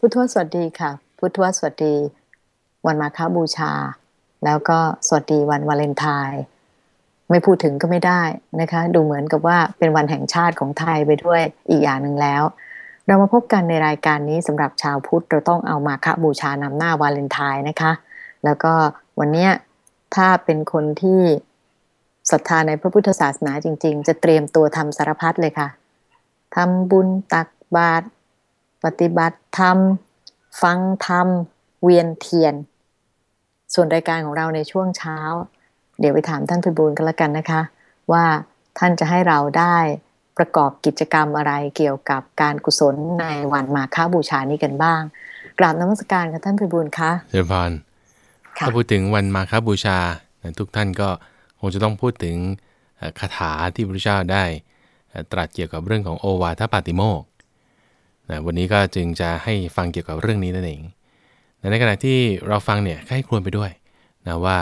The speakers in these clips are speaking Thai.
พุทธวสวัสดีค่ะ พุทธวสวัสดี วันมาฆบูชา แล้วก็สวัสดีวันวาเลนไทน์ไม่พูดถึงก็ไม่ได้นะคะ ดูเหมือนกับว่าเป็นวันแห่งชาติของไทยไปด้วยอีกอย่างหนึ่งแล้ว เรามาพบกันในรายการนี้สำหรับชาวพุทธเราต้องเอามาฆบูชานำหน้าวาเลนไทน์นะคะ แล้วก็วันนี้ถ้าเป็นคนที่ศรัทธาในพระพุทธศาสนาจริง ๆ จะเตรียมตัวทำสารพัดเลยค่ะทำบุญตักบาตร ปฏิบัติธรรม ฟังธรรม เวียนเทียน ส่วนรายการของเราในช่วงเช้า เดี๋ยวไปถามท่านพิบูลกันละกันนะคะ ว่าท่านจะให้เราได้ประกอบกิจกรรมอะไรเกี่ยวกับการกุศลในวันมาฆบูชานี้กันบ้าง กราบนมัสการค่ะท่านพิบูลคะเจริญพรถ้าพูดถึงวันมาฆบูชาทุกท่านก็คงจะต้องพูดถึงคาถาที่พระเจ้าได้ตรัสเกี่ยวกับเรื่องของโอวาทปาติโมก นะวันนี้ก็จึงจะให้ฟังเกี่ยวกับเรื่องนี้นั่นเอง ในขณะที่เราฟังเนี่ยให้ครวญไปด้วยนะว่า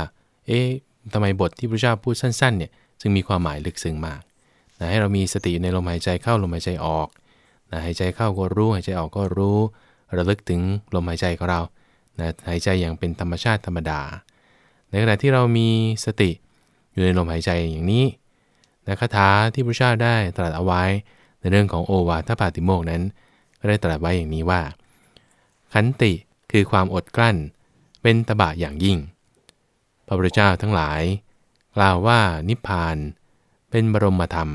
เอ๊ะทำไมบทที่พระเจ้าพูดสั้นๆเนี่ยจึงมีความหมายลึกซึ้งมากนะให้เรามีสติในลมหายใจเข้าลมหายใจออกนะหายใจเข้าก็รู้หายใจออกก็รู้ระลึกถึงลมหายใจของเรานะหายใจอย่างเป็นธรรมชาติธรรมดา ในขณะที่เรามีสติอยู่ในลมหายใจอย่างนี้นะคาถาที่พระเจ้าได้ตรัสเอาไว้ในเรื่องของโอวาทปาติโมกนั้น ก็ได้ตรัสไว้อย่างนี้ว่า ขันติคือความอดกลั้น เป็นตบะอย่างยิ่ง พระพุทธเจ้าทั้งหลาย กล่าวว่านิพพาน เป็นบรมธรรม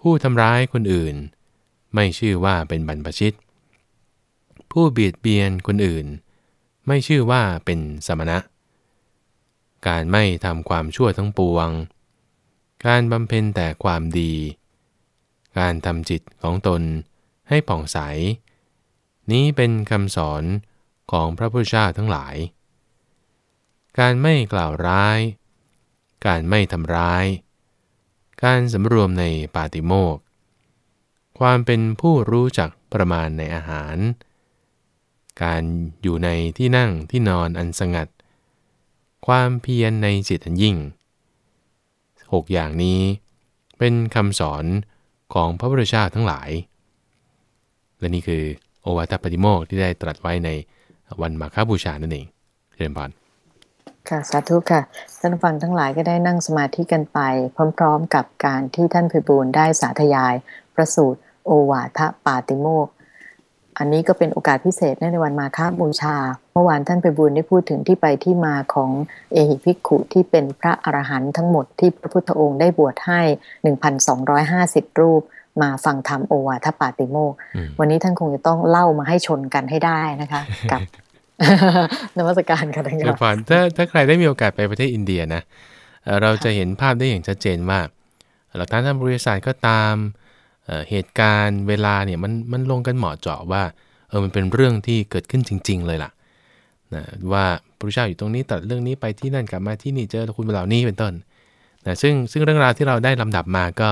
ผู้ทำร้ายคนอื่น ไม่ชื่อว่าเป็นบรรพชิต ผู้เบียดเบียนคนอื่น ไม่ชื่อว่าเป็นสมณะ การไม่ทำความชั่วทั้งปวง การบำเพ็ญแต่ความดี การทำจิตของตน ให้ผ่องใส นี้เป็นคำสอนของพระพุทธเจ้าทั้งหลาย การไม่กล่าวร้าย การไม่ทำร้าย การสำรวมในปาติโมกความเป็นผู้รู้จักประมาณในอาหาร การอยู่ในที่นั่งที่นอนอันสงัด ความเพียรในจิตอันยิ่งหกอย่างนี้เป็นคำสอนของพระพุทธเจ้าทั้งหลาย และนี่คือโอวาทปฏิโมกที่ได้ตรัสไว้ในวันมาฆบูชานั่นเองเรียนบอลค่ะสาธุค่ะท่านฟังทั้งหลายก็ได้นั่งสมาธิกันไป พร้อม ๆ กับการที่ท่านพิบูลได้สาธยาย ประสูตรโอวาทปาติโมกอันนี้ก็เป็นโอกาสพิเศษในวันมาฆบูชา เมื่อวานท่านไปบูลได้พูดถึงที่ไปที่มาของเอหิภิกขุที่เป็นพระอรหันต์ทั้งหมดที่พระพุทธองค์ได้บวชให้ 1,250 รูป มาฟังธรรมโอวาทปาติโมกวันนี้ท่านคงจะต้องเล่ามาให้ชนกันให้ได้นะคะ กับนวัตการกันทั้งหมดถ้าถ้าใครได้มีโอกาสไปประเทศอินเดียนะเราจะเห็นภาพได้อย่างชัดเจนว่า หลักฐานทางบริษัทก็ตามเหตุการณ์เวลาเนี่ยมันมันลงกันเหมาะเจาะว่าเออมันเป็นเรื่องที่เกิดขึ้นจริง ๆ เลยล่ะนะว่าพระเจ้าอยู่ตรงนี้ตัดเรื่องนี้ไปที่นั่นกลับมาที่นี่เจอคุณเหล่านี้เป็นต้นนะซึ่งซึ่งเรื่องราวที่เราได้ลำดับมาก็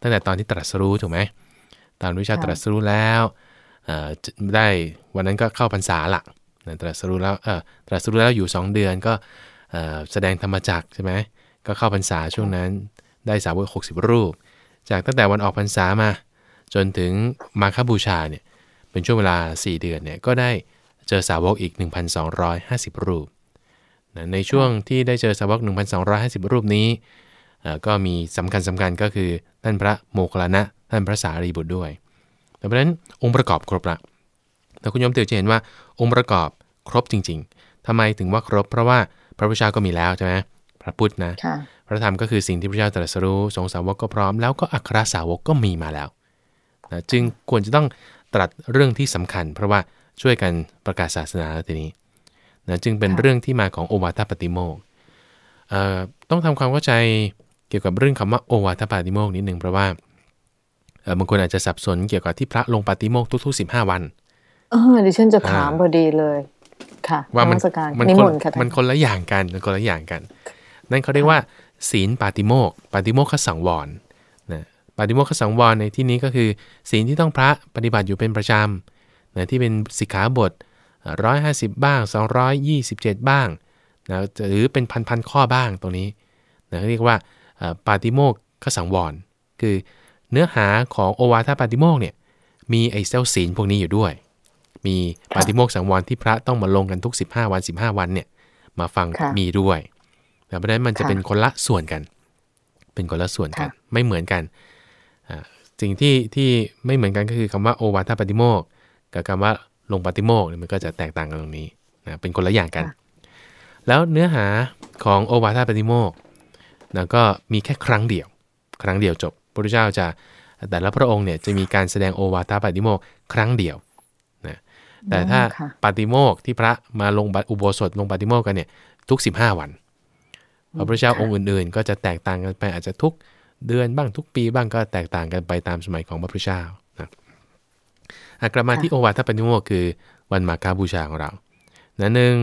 ตั้งแต่ตอนที่ตรัสรู้ถูกไหมตอนวิชาตรัสรู้แล้วได้วันนั้นก็เข้าพรรษาละตรัสรู้แล้วตรัสรู้แล้วอยู่ 2 เดือนก็แสดงธรรมจักใช่ไหมก็เข้าพรรษาช่วงนั้นได้สาวก60 รูป จากตั้งแต่วันออกพรรษามา จนถึงมาคบูชาเนี่ยเป็นช่วงเวลา 4 เดือนเนี่ยก็ได้เจอสาวกอีก 1,250 รูป ในช่วงที่ได้เจอสาวก 1,250 รูปนี้ ก็มีสำคัญสำคัญก็คือท่านพระโมคคัลลานะ ท่านพระสารีบุตรด้วยดังนั้นองค์ประกอบครบละแต่คุณโยมเตียวจะเห็นว่าองค์ประกอบครบจริง ๆทำไมถึงว่าครบ เพราะว่าพระพุทธเจ้าก็มีแล้วใช่ไหมพระพุทธนะ พระธรรมก็คือสิ่งที่พระเจ้าตรัสรู้สงสาวกก็พร้อม แล้วก็อัครสาวกก็มีมาแล้วนะจึงควรจะต้องตรัสเรื่องที่สำคัญ เพราะว่าช่วยกันประกาศศาสนาทีนี้นะจึงเป็นเรื่องที่มาของโอวาทปฏิโมกต้องทำความเข้าใจ เกี่ยวกับเรื่องคำว่าโอวาทปาติโมกนิดหนึ่งเพราะว่าบางคนอาจจะสับสนเกี่ยวกับที่พระลงปาติโมกทุกๆสิบห้าวันเออดิฉันจะถามพอดีเลยค่ะว่ามันมันคนมันคนละอย่างกันมันคนละอย่างกัน นั่นเขาเรียกว่า ศีลปาติโมกปาติโมกขสังวรนะปาติโมกขสังวรในที่นี้ก็คือ ศีลที่ต้องพระปฏิบัติอยู่เป็นประจำนะที่เป็นสิกขาบทร้อยห้าสิบบ้างสองร้อยยี่สิบเจ็ดบ้างนะหรือเป็นพันพันข้อบ้างตรงนี้นะเรียกว่า ปาติโมกขสังวร คือเนื้อหาของโอวาทปาติโมกเนี่ยมีไอเซลศีลพวกนี้อยู่ด้วยมมีปาติโมกสังวรที่พระต้องมาลงกันทุก 15 วัน 15 วันเนี่ยมาฟังมีด้วยเพราะฉะนั้นมันจะเป็นคนละส่วนกัน เป็นคนละส่วนกันไม่เหมือนกันสิ่งที่ที่ไม่เหมือนกันก็คือคำว่าโอวาทปฏิโมกกับคำว่าลงปฏิโมกมันก็จะแตกต่างกันตรงนี้นะเป็นคนละอย่างกัน แล้วเนื้อหาของโอวาทปฏิโมก นะก็มีแค่ครั้งเดียว ครั้งเดียวจบพระพุทธเจ้าจะแต่ละพระองค์เนี่ยจะมีการแสดงโอวาทปฏิโมกครั้งเดียวนะแต่ถ้าปฏิโมกที่พระมาลงอุโบสถลงปฏิโมกกันเนี่ยทุก 15 วัน พระพุทธเจ้าองค์อื่นๆ ก็จะแตกต่างกันไปอาจจะทุกเดือนบ้างทุกปีบ้างก็แตกต่างกันไปตามสมัยของพระพุทธเจ้านะกลับมาที่โอวาทปฏิโมกคือวันมาคาบูชาของเรานะหนึ่ง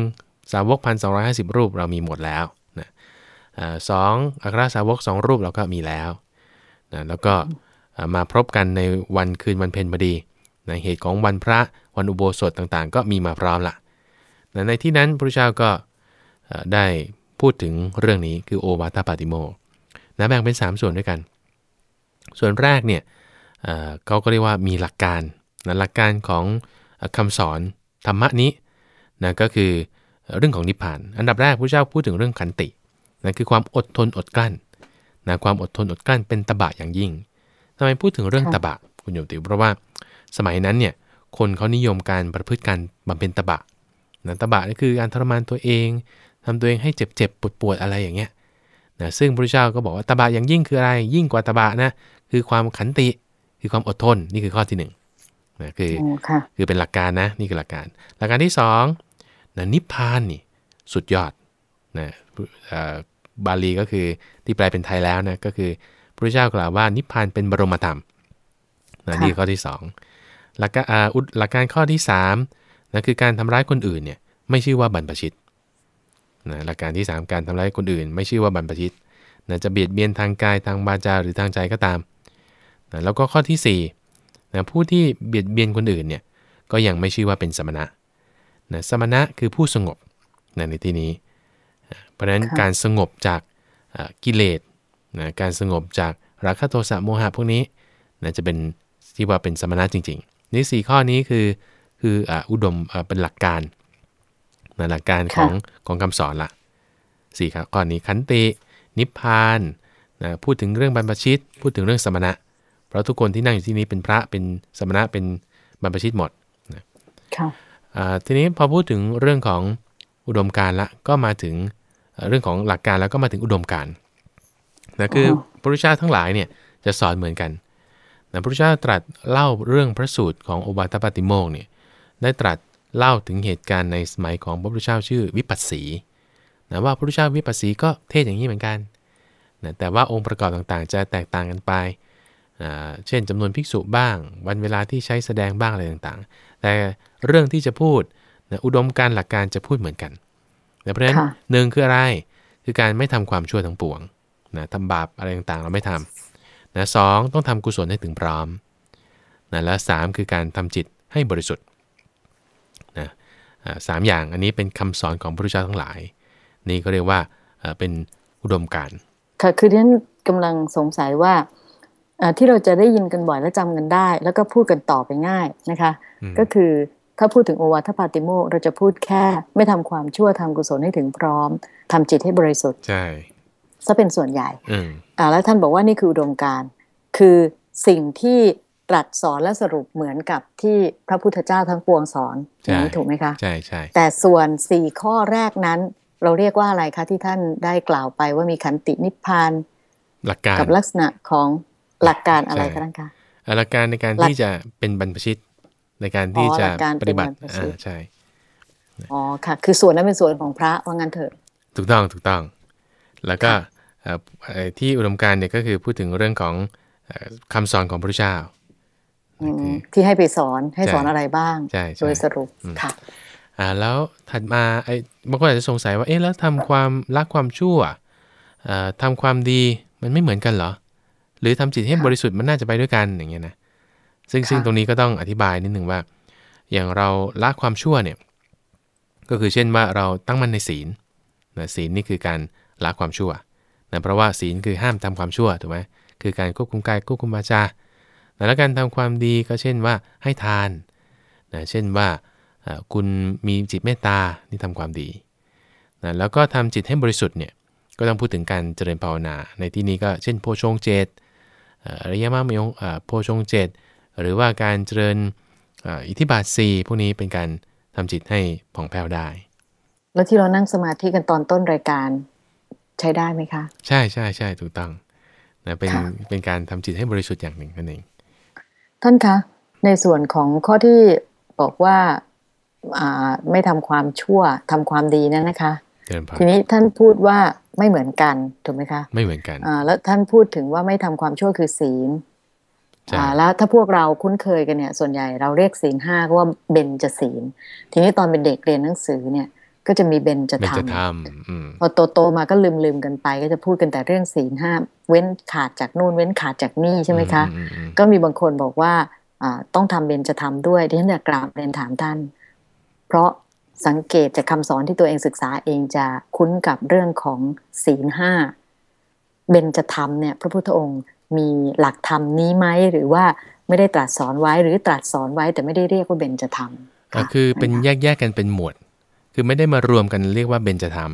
สาวกพันสองรูปเรามีหมดแล้วนะ สองอัครสาวกสองรูปเราก็มีแล้วนะแล้วก็มาพบกันในวันคืนวันเพ็ญพอดีนะเหตุของวันพระวันอุโบสถต่างๆ ก็มีมาพร้อมละนะในที่นั้นพระเจ้าก็ได้พูดถึงเรื่องนี้คือโอวาทปาติโมนะแบ่งเป็น 3 ส่วนด้วยกัน ส่วนแรกเนี่ยเขาก็เรียกว่ามีหลักการนะหลักการของคำสอนธรรมะนี้นะก็คือเรื่องของนิพพาน อันดับแรกพระเจ้าพูดถึงเรื่องขันติ นะคือความอดทนอดกลั้นนะความอดทนอดกลั้นเป็นตบะอย่างยิ่งทำไมพูดถึงเรื่องตบะคุณโยมติวเพราะว่าสมัยนั้นเนี่ยคนเขานิยมการประพฤติการบำเพ็ญตบะนะตบะนี่คือการทรมานตัวเองทำตัวเองให้เจ็บเจ็บปวดปวดอะไรอย่างเงี้ยนะซึ่งพระเจ้าก็บอกว่าตบะอย่างยิ่งคืออะไร ยิ่งกว่าตบะนะคือความขันติคือความอดทนนี่คือข้อที่1นนะคือคือเป็นหลักการนะนี่คือหลักการ หลักการที่2นะนิพพานนี่สุดยอดนะ บาลีก็คือที่แปลเป็นไทยแล้วนะก็คือพระเจ้ากล่าวว่านิพพานเป็นบรมธรรมนะนี่ข้อที่2หลักการหลักการข้อที่3นะคือการทำร้ายคนอื่นเนี่ยไม่ชื่อว่าบรรพชิตนะหลักการที่ 3 การทำร้ายคนอื่น ไม่ชื่อว่าบรรพชิตนะจะเบียดเบียนทางกายทางบาจาหรือทางใจก็ตามนะแล้วก็ข้อที่4นะผู้ที่เบียดเบียนคนอื่นเนี่ยก็ยังไม่ชื่อว่าเป็นสมณะนะสมณะคือผู้สงบนะในที่นี้ เพราะฉะนั้นการสงบจากกิเลสนะการสงบจากราคะโทสะโมหะพวกนี้นะจะเป็นที่ว่าเป็นสมณะจริง ๆ นี่สข้อนี้คือคืออุดมเป็นหลักการนะหลักการของของคำสอนละสี่ครับข้อนี้ขันติ นิพพานนะพูดถึงเรื่องบรรพชิต พูดถึงเรื่องสมณะ เพราะทุกคนที่นั่งอยู่ที่นี้เป็นพระเป็นสมณะเป็นบรรพชิตหมดนะทีนี้พอพูดถึงเรื่องของอุดมการละก็มาถึง เรื่องของหลักการแล้วก็มาถึงอุดมการนะคือพระพุทธเจ้าทั้งหลายเนี่ยจะสอนเหมือนกันนะพระพุทธเจ้าตรัสเล่าเรื่องพระสูตรของโอบาตปฏิโมกเนี่ยได้ตรัสเล่าถึงเหตุการณ์ในสมัยของพระพุทธเจ้าชื่อวิปัสสีนะว่าพระพุทธเจ้าวิปัสสีก็เทศอย่างนี้เหมือนกันนะแต่ว่าองค์ประกอบต่างๆ จะแตกต่างกันไปเช่นจำนวนภิกษุบ้าง วันเวลาที่ใช้แสดงบ้างอะไรต่างๆ แต่เรื่องที่จะพูดนะอุดมการหลักการจะพูดเหมือนกันนะ เพราะฉะนั้นหนึ่งคืออะไร คือการไม่ทำความชั่วทั้งปวงนะทำบาปอะไรต่างๆ เราไม่ทำนะสองต้องทำกุศลให้ถึงพร้อมนะและสามคือการทำจิตให้บริสุทธิ์นะสามอย่างอันนี้เป็นคำสอนของพระพุทธเจ้าทั้งหลาย นี่ก็เรียกว่าเป็นอุดมการค่ะคือที่ฉันกำลังสงสัยว่าที่เราจะได้ยินกันบ่อยและจำกันได้ แล้วก็พูดกันต่อไปง่ายนะคะ ก็คือ ถ้าพูดถึงโอวาทปาติโมเราจะพูดแค่ ไม่ทำความชั่วทำกุศลให้ถึงพร้อมทำจิตให้บริสุทธิ์ใช่ซะเป็นส่วนใหญ่อ่าแล้วท่านบอกว่านี่คืออุดมการคือสิ่งที่ตรัสสอนและสรุปเหมือนกับที่พระพุทธเจ้าทั้งปวงสอนอย่างนี้ถูกไหมคะใช่ใช่แต่ส่วนสี่ข้อแรกนั้น เราเรียกว่าอะไรคะที่ท่านได้กล่าวไปว่ามีขันตินิพพานหลักการกับลักษณะของหลักการอะไรคะท่านคะหลักการในการที่จะเป็นบรรพชิต ในการที่จะปฏิบัติอ่าใช่อ๋อค่ะคือส่วนนั้นเป็นส่วนของพระว่างั้นเถอะ ถูกต้องถูกต้อง แล้วก็ที่อุดมการเนี่ยก็คือพูดถึงเรื่องของคำสอนของพระเจ้าที่ให้ไปสอนให้สอนอะไรบ้างโดยสรุปค่ะอ่าแล้วถัดมาไอ้บางคนอาจจะสงสัยว่าเอ๊ะแล้วทำความรักความชั่วอ่าทำความดีมันไม่เหมือนกันเหรอ หรือทำจิตให้บริสุทธิ์มันน่าจะไปด้วยกันอย่างเงี้ยนะ ซึ่งซึ่งตรงนี้ก็ต้องอธิบายนิดหนึ่งว่า อย่างเราละความชั่วเนี่ยก็คือเช่นว่าเราตั้งมั่นในศีลนะศีลนี่คือการละความชั่วนะเพราะว่าศีลคือห้ามทำความชั่วถูกไหมคือการควบคุมกายควบคุมวาจาแล้วการทำความดีก็เช่นว่าให้ทานนะเช่นว่าคุณมีจิตเมตตานี่ทำความดีนะแล้วก็ทำจิตให้บริสุทธิ์เนี่ยก็ต้องพูดถึงการเจริญภาวนา ในที่นี้ก็เช่นโพชงเจตอริยมรรคมีโพชงเจต หรือว่าการเจริญอิทธิบาทสีพวกนี้เป็นการทำจิตให้ผ่องแผ้วได้ แล้วที่เรานั่งสมาธิกันตอนต้นรายการใช้ได้ไหมคะ ใช่ใช่ใช่ถูกต้องนะเป็นเป็นการทำจิตให้บริสุทธิ์อย่างหนึ่งนั่นเอง ท่านคะ ในส่วนของข้อที่บอกว่าไม่ทำความชั่วทำความดีนั่นนะคะ ทีนี้ท่านพูดว่าไม่เหมือนกันถูกไหมคะ ไม่เหมือนกันอ่าแล้วท่านพูดถึงว่าไม่ทำความชั่วคือศีลอ่า แล้วถ้าพวกเราคุ้นเคยกันเนี่ย ส่วนใหญ่เราเรียกศีลห้าว่าเบญจศีล ทีนี้ตอนเป็นเด็กเรียนหนังสือเนี่ย ก็จะมีเบญจธรรมพอโตโตมาก็ลืมลืมกันไป ก็จะพูดกันแต่เรื่องศีลห้าเว้นขาดจากนู่นเว้นขาดจากนี่ใช่ไหมคะ ก็มีบางคนบอกว่าต้องทำเบญจธรรมด้วยที่ฉันอยากกราบเรียนถามท่าน เพราะสังเกตจากคาสอนที่ตัวเองศึกษาเองจะคุ้นกับเรื่องของศีลห้าเบญจธรรมเนี่ย พระพุทธองค์ มีหลักธรรมนี้ไหมหรือว่าไม่ได้ตรัสสอนไว้หรือตรัสสอนไว้แต่ไม่ได้เรียกว่าเบญจธรรมคือเป็นแยกแยกกันเป็นหมวด คือไม่ได้มารวมกันเรียกว่าเบญจธรรม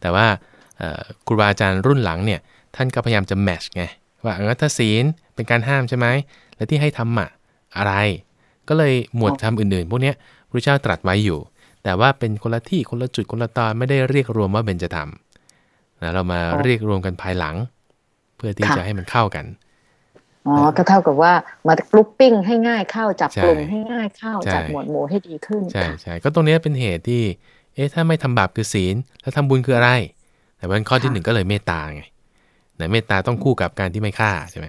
แต่ว่าครูบาอาจารย์รุ่นหลังเนี่ยท่านก็พยายามจะ match ไงว่าเออถ้าศีลเป็นการห้ามใช่ไหมและที่ให้ทำอะอะไร ก็เลยหมวดธรรมอื่นๆ พวกนี้พระเจ้าตรัสไว้อยู่ แต่ว่าเป็นคนละที่คนละจุดคนละตอนไม่ได้เรียกรวมว่าเบญจธรรมนะเรามาเรียกรวมกันภายหลัง เพื่อที่จะให้มันเข้ากันอ๋อก็เท่ากับว่ามา grouping ให้ง่ายเข้าจับกลุ่มให้ง่ายเข้าจับหมวดหมู่ให้ดีขึ้นใช่ใช่ก็ตรงนี้เป็นเหตุที่ เอ๊ะถ้าไม่ทำบาปคือศีลแล้วทำบุญคืออะไร แต่วันข้อที่หนึ่งก็เลยเมตตาไงไหนเมตตาต้องคู่กับการที่ไม่ฆ่าใช่ไหม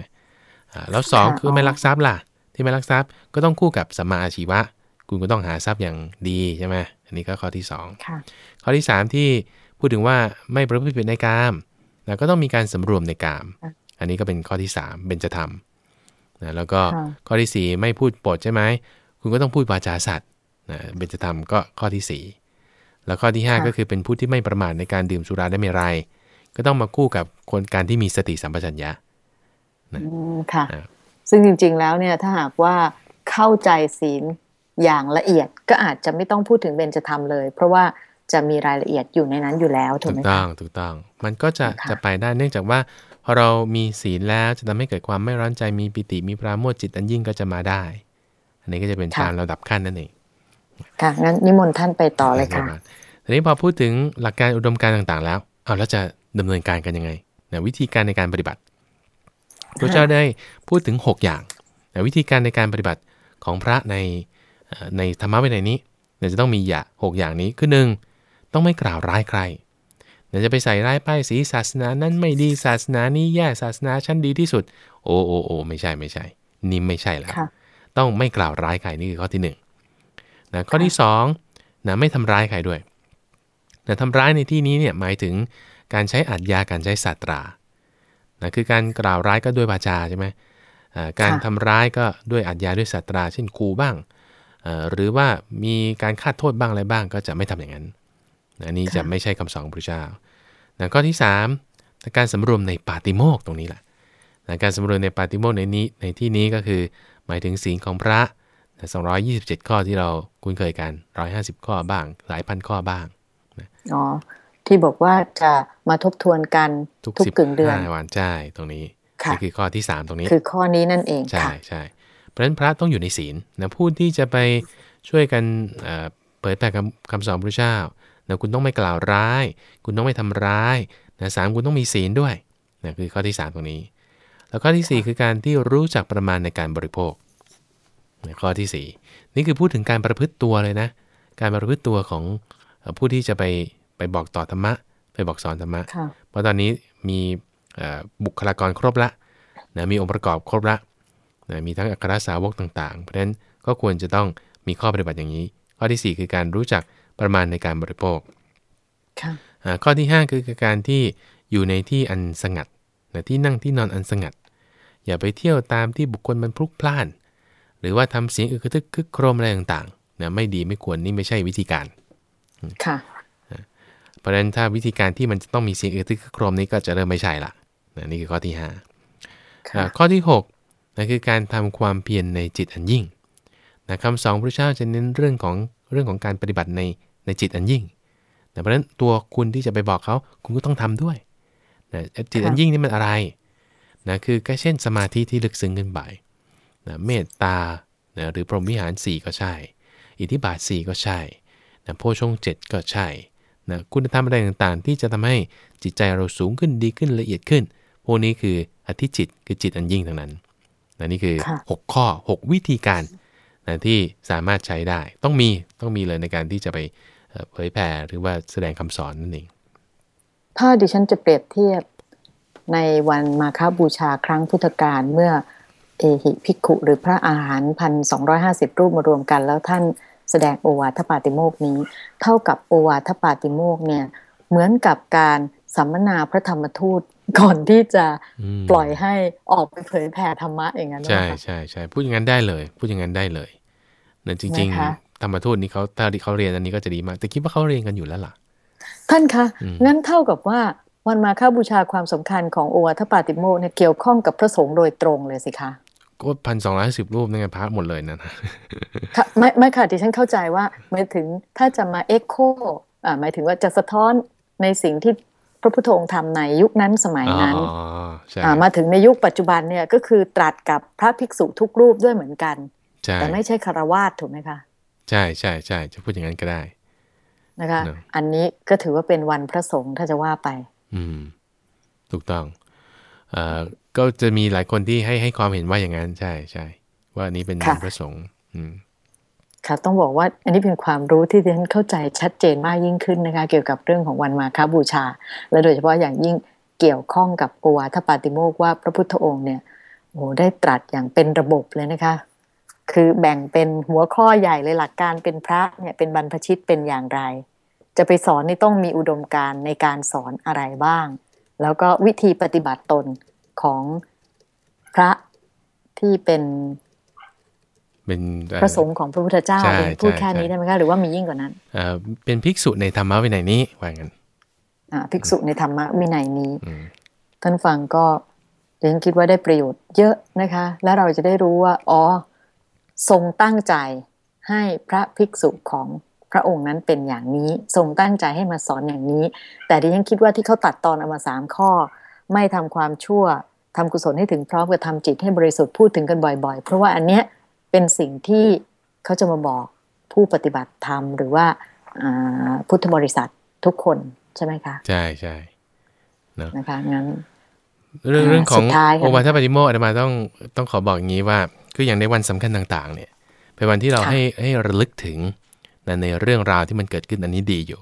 อ่าแล้วสองคือไม่ลักทรัพย์ล่ะ ที่ไม่ลักทรัพย์ก็ต้องคู่กับสัมมาอาชีวะ คุณก็ต้องหาทรัพย์อย่างดีใช่ไหมอันนี้ก็ข้อที่สองข้อที่สามที่พูดถึงว่าไม่ประพฤติผิดในกาม แล้วก็ต้องมีการสำรวมในกาม อันนี้ก็เป็นข้อที่3เบญจธรรมนะแล้วก็ข้อที่ 4 ไม่พูดปดใช่ไหม คุณก็ต้องพูดวาจาสัตว์นะเบญจธรรมก็ข้อที่ 4 แล้วข้อที่ 5 ก็คือเป็นผู้ที่ไม่ประมาทในการดื่มสุราได้ไม่ไร ก็ต้องมาคู่กับคนการที่มีสติสัมปชัญญะนะค่ะ ซึ่งจริง ๆ แล้วเนี่ยถ้าหากว่าเข้าใจศีลอย่างละเอียดก็อาจจะไม่ต้องพูดถึงเบญจธรรมเลย เพราะว่า จะมีรายละเอียดอยู่ในนั้นอยู่แล้วถูกไหมถูกต้องถูกต้อง มันก็จะจะไปได้เนื่องจากว่าพอเรามีศีลแล้วจะทำให้เกิดความไม่ร้อนใจมีปิติมีปราโมทจิตอันยิ่งก็จะมาได้ อันนี้ก็จะเป็นตามระดับขั้นนั่นเองค่ะงั้นนิมนต์ท่านไปต่อเลยค่ะทีนี้พอพูดถึงหลักการอุดมการต่างๆ แล้วเอาแล้วจะดำเนินการกันยังไงนะวิธีการในการปฏิบัติพระเจ้าได้พูดถึง 6 อย่างนะวิธีการในการปฏิบัติของพระในในธรรมะวินัยนี้จะต้องมีอย่างหอย่างนี้คือหนึ่ง ต้องไม่กล่าวร้ายใครเดี๋ยวจะไปใส่ร้ายป้ายสีศาสนานั้นไม่ดีศาสนานี้แย่ศาสนาชั้นดีที่สุด โอ้โอ้โอ้ไม่ใช่ไม่ใช่ นี่ไม่ใช่แล้วต้องไม่กล่าวร้ายใครนี่คือข้อที่1นนะข้อที่2นะไม่ทำร้ายใครด้วยนะทำร้ายในที่นี้เนี่ยหมายถึงการใช้อัดยาการใช้ศาสตรานะคือการกล่าวร้ายก็ด้วยวาจาใช่ไหมการทำร้ายก็ด้วยอัดยาด้วยศาสตรา เช่นคูบ้าง หรือว่ามีการคาดโทษบ้างอะไรบ้างก็จะไม่ทำอย่างนั้น อันนี้จะไม่ใช่คำสอนพระเจ้านะข้อที่3การสำรวมในปาติโมกตรงนี้แหละนะการสำรวมในปาติโมกในนี้ในที่นี้ก็คือหมายถึงศีลของพระนะ227 ข้อที่เราคุ้นเคยกัน 150 ข้อบ้าง หลายพันข้อบ้างนะอ๋อที่บอกว่าจะมาทบทวนกันทุกกึ่งเดือนวันใช่ตรงนี้นี่คือข้อที่ 3 ตรงนี้ คือข้อนี้นั่นเองใช่ใช่เพราะฉะนั้นพระต้องอยู่ในศีลนะผู้ที่จะไปช่วยกันเผยแผ่คำสอนพระเจ้า นะคุณต้องไม่กล่าวร้าย คุณต้องไม่ทำร้ายนะสามคุณต้องมีศีลด้วยนะคือข้อที่ 3 ตรงนี้ แล้วข้อที่ 4 คือการที่รู้จักประมาณในการบริโภคนะข้อที่ 4 นี่คือพูดถึงการประพฤติตัวเลยนะ การประพฤติตัวของผู้ที่จะไปไปบอกต่อธรรมะ ไปบอกสอนธรรมะ เพราะตอนนี้มีบุคลากรครบละนะมีองค์ประกอบครบละนะมีทั้งอัครสาวกต่าง ๆ เพราะฉะนั้นก็ควรจะต้องมีข้อปฏิบัติอย่างนี้ ข้อที่ 4 คือการรู้จัก ประมาณในการบริโภคข้อที่ 5 คือการที่อยู่ในที่อันสงัดนะที่นั่งที่นอนอันสงัด อย่าไปเที่ยวตามที่บุคคลมันพลุกพล่าน หรือว่าทำเสียงอึกทึกคึกโครมอะไรต่างๆนะไม่ดีไม่ควรนี่ไม่ใช่วิธีการค่ะเพราะฉะนั้นถ้าวิธีการที่มันจะต้องมีเสียงอึกทึกคึกโครมนี้ก็จะเริ่มไม่ใช่ละนะนี่คือข้อที่5ข้อที่6นะคือการทำความเพียรในจิตอันยิ่งนะคำสองพระเจ้าจะเน้นเรื่องของ เรื่องของการปฏิบัติในในจิตอันยิ่งนะเพราะฉะนั้นตัวคุณที่จะไปบอกเขาคุณก็ต้องทำด้วยนะจิตอันยิ่งนี่มันอะไรนะคือก็เช่นสมาธิที่ลึกซึ้งขึ้นไปนะเมตตานะหรือพรหมวิหาร 4 ก็ใช่ อิทธิบาท 4 ก็ใช่นะโพชงเจ็ดก็ใช่นะคุณธรรมอะไรต่างๆ ที่จะทำให้จิตใจเราสูงขึ้นดีขึ้นละเอียดขึ้น พวกนี้คืออธิจิตคือจิตอันยิ่งทั้งนั้นนะนี่คือ 6 ข้อ 6 วิธีการ นะที่สามารถใช้ได้ ต้องมีต้องมีเลยในการที่จะไปเผยแผ่หรือว่าแสดงคำสอนนั่นเองถ้าดิฉันจะเปรียบเทียบในวันมาคาบูชาครั้งพุทธกาลเมื่อเอหิภิกขุหรือพระอาหารพันสองห้าสิบรูปมารวมกัน แล้วท่านแสดงโอวาทปาติโมกนี้ เท่ากับโอวาทปาติโมกเนี่ยเหมือนกับการ สัมมนาพระธรรมทูตก่อนที่จะปล่อยให้ออกไปเผยแผ่ธรรมะอย่างนั้นใช่ใช่ใช่พูดอย่างนั้นได้เลยพูดอย่างนั้นได้เลยเนี่ยจริง ๆ ธรรมทูตนี่เขาถ้าเขาเรียนอันนี้ก็จะดีมาก แต่คิดว่าเขาเรียนกันอยู่แล้วล่ะ ท่านคะงั้นเท่ากับว่าวันมาค้าบูชาความสำคัญของโอวาทปาติโมกข์เนี่ยเกี่ยวข้องกับพระสงฆ์โดยตรงเลยสิคะก็พันสองร้อยสิบรูปนั่นไงพระหมดเลยนะไม่ไม่ค่ะที่ฉันเข้าใจว่าหมายถึงถ้าจะมาเอ็กโคอ่าหมายถึงว่าจะสะท้อนในสิ่งที่ พระพุทธองค์ทำในยุคนั้นสมัยนั้นมาถึงในยุคปัจจุบันเนี่ยก็คือตรัสกับพระภิกษุทุกรูปด้วยเหมือนกัน แต่ไม่ใช่ฆราวาสถูกไหมคะ ใช่ใช่ใช่จะพูดอย่างนั้นก็ได้นะคะ อันนี้ก็ถือว่าเป็นวันพระสงฆ์ถ้าจะว่าไป อืม ถูกต้องอก็จะมีหลายคนที่ให้ให้ความเห็นว่าอย่างนั้น ใช่ใช่ว่านี้เป็นวันพระสงฆ์อืม ค่ะต้องบอกว่าอันนี้เป็นความรู้ที่ดิฉันเข้าใจชัดเจนมากยิ่งขึ้นนะคะ เกี่ยวกับเรื่องของวันมาคบูชา และโดยเฉพาะอย่างยิ่งเกี่ยวข้องกับโอวาทปาติโมกว่าพระพุทธองค์เนี่ยโอ้ได้ตรัสอย่างเป็นระบบเลยนะคะ คือแบ่งเป็นหัวข้อใหญ่เลยหลักการเป็นพระเนี่ยเป็นบรรพชิตเป็นอย่างไร จะไปสอนนี่ต้องมีอุดมการในการสอนอะไรบ้าง แล้วก็วิธีปฏิบัติตนของพระที่เป็น เป็นพระสงฆ์ของพระพุทธเจ้าเป็นพูดแค่นี้ได้ไหมคะหรือว่ามียิ่งกว่านั้นเป็นภิกษุในธรรมวินัยนี้ว่างั้นภิกษุในธรรมวินัยนี้ท่านฟังก็เรนคิดว่าได้ประโยชน์เยอะนะคะ และเราจะได้รู้ว่าอ๋อทรงตั้งใจให้พระภิกษุของพระองค์นั้นเป็นอย่างนี้ ทรงตั้งใจให้มาสอนอย่างนี้ แต่ดิฉันคิดว่าที่เขาตัดตอนเอามาสามข้อ ไม่ทำความชั่วทำกุศลให้ถึงพร้อมกับทำจิตให้บริสุทธิ์พูดถึงกันบ่อย ๆ เพราะว่าอันเนี้ย เป็นสิ่งที่เขาจะมาบอกผู้ปฏิบัติธรรม หรือว่าพุทธบริษัททุกคนใช่ไหมคะ ใช่ใช่นะคะงั้นเรื่องเรื่องของโอวาทปฏิโมอาตมาต้องต้องขอบอกอย่างนี้ว่า คืออย่างในวันสำคัญต่าง ๆ เนี่ย เป็นวันที่เราให้ให้ระลึกถึงในเรื่องราวที่มันเกิดขึ้นอันนี้ดีอยู่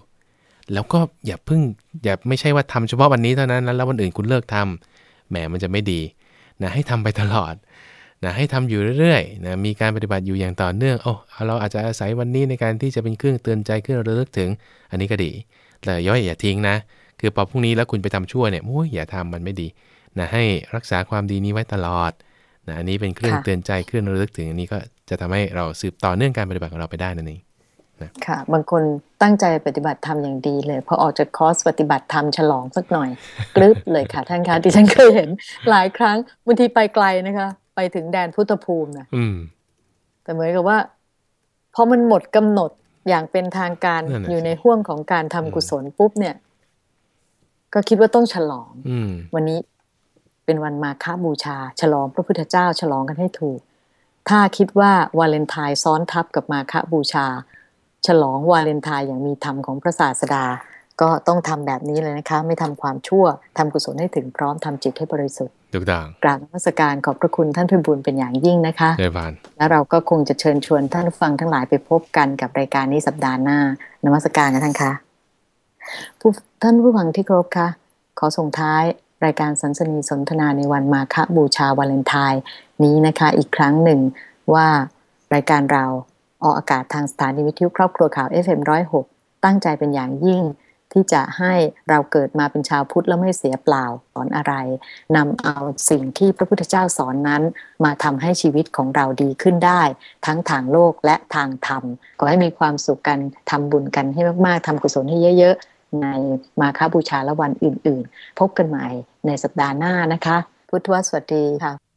แล้วก็อย่าพึ่งอย่าไม่ใช่ว่าทำเฉพาะวันนี้เท่านั้นแล้ววันอื่นคุณเลิกทำแหมมันจะไม่ดีนะให้ทำไปตลอด นะให้ทำอยู่เรื่อยๆนะมีการปฏิบัติอยู่อย่างต่อเนื่องโอ้เราอาจจะอาศัยวันนี้ในการที่จะเป็นเครื่องเตือนใจเครื่องระลึกถึง อันนี้ก็ดี แต่ย่อยอย่าทิ้งนะ คือพอพรุ่งนี้แล้วคุณไปทำชั่วเนี่ยโอ้ยอย่าทำมันไม่ดีนะให้รักษาความดีนี้ไว้ตลอดนะอันนี้เป็นเครื่องเตือนใจเครื่องระลึกถึงอันนี้ก็จะทำให้เราสืบต่อเนื่องการปฏิบัติของเราไปได้นั่นเองนะค่ะ บางคนตั้งใจปฏิบัติธรรมอย่างดีเลยพอออกจากคอร์สปฏิบัติธรรมฉลองสักหน่อยกรึบเลยค่ะท่านคะที่ฉันเคยเห็นหลายครั้งบางทีไปไกลนะคะ ไปถึงแดนพุทธภูมินะแต่เหมือนกับว่าพอมันหมดกำหนดอย่างเป็นทางการอยู่ในห่วงของการทำกุศลปุ๊บเนี่ย ก็คิดว่าต้องฉลองวันนี้เป็นวันมาฆบูชา ฉลองพระพุทธเจ้า ฉลองกันให้ถูก ถ้าคิดว่าวาเลนไทน์ซ้อนทับกับมาฆบูชา ฉลองวาเลนไทน์อย่างมีธรรมของพระศาสดา ก็ต้องทำแบบนี้เลยนะคะ ไม่ทำความชั่วทำกุศลให้ถึงพร้อมทำจิตให้บริสุทธิ์ ถูกต้องกราบนมัสการขอบพระคุณท่านพิบูลเป็นอย่างยิ่งนะคะเดบานแล้วเราก็คงจะเชิญชวนท่านฟังทั้งหลายไปพบกันกับรายการนี้สัปดาห์หน้านมัสการกันท่านคะผู้ท่านผู้ฟังที่ครบคะขอส่งท้ายรายการสันสนีสนทนาในวันมาฆบูชาวาเลนไทน์นี้นะคะ อีกครั้งหนึ่งว่ารายการเราออกอากาศทางสถานีวิทยุครอบครัวข่าว FM106 ตั้งใจเป็นอย่างยิ่ง ที่จะให้เราเกิดมาเป็นชาวพุทธแล้วไม่เสียเปล่าสอนอะไรนำเอาสิ่งที่พระพุทธเจ้าสอนนั้น มาทำให้ชีวิตของเราดีขึ้นได้ ทั้งทางโลกและทางธรรมขอให้มีความสุขกันทำบุญกันให้มากๆทำกุศลให้เยอะๆ ในมาคาบูชาและวันอื่นๆ พบกันใหม่ในสัปดาห์หน้านะคะ พุทธวสวัสดีค่ะ